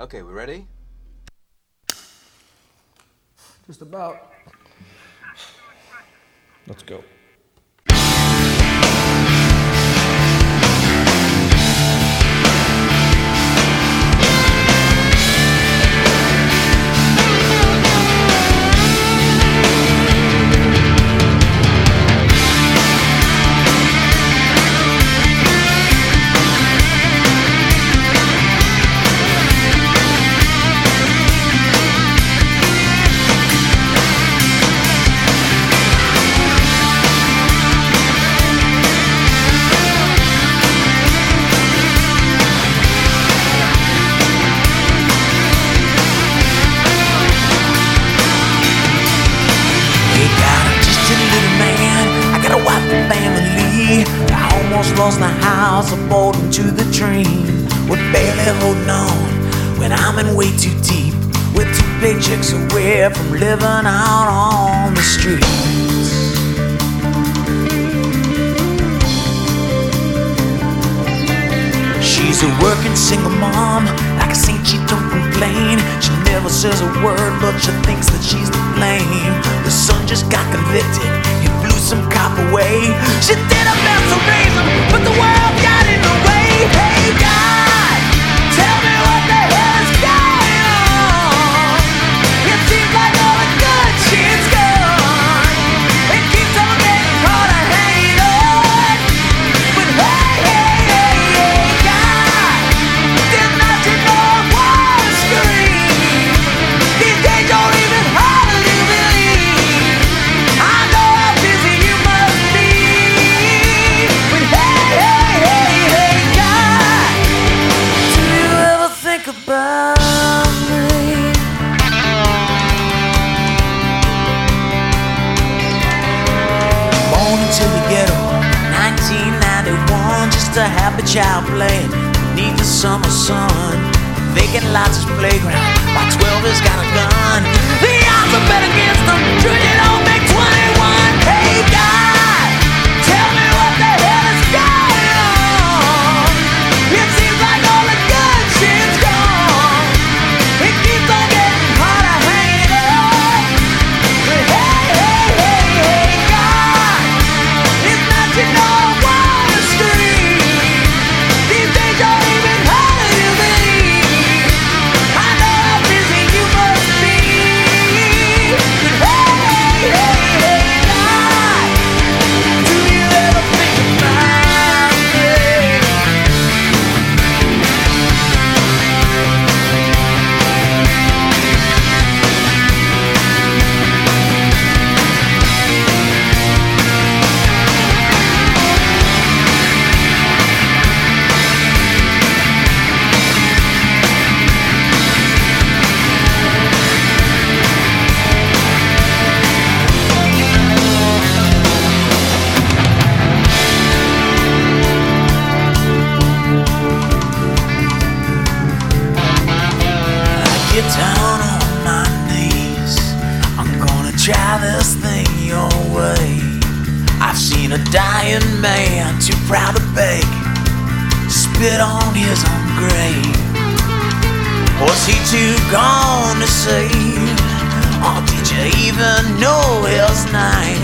Okay, we ready? Just about. Let's go. Lost the house, I bought into the dream. We're barely holding on when I'm in way too deep. We're two paychecks away from living out on the streets. She's a working single mom. Like a saint, she don't complain. She never says a word, but she thinks that she's to blame. Into the ghetto, 1991, just a happy child playing beneath the summer sun. Vacant lots is playground, by 12 has got a gun. Down on my knees. I'm gonna try this thing your way. I've seen a dying man too proud to beg, spit on his own grave. Was he too gone to save? Or did you even know his name?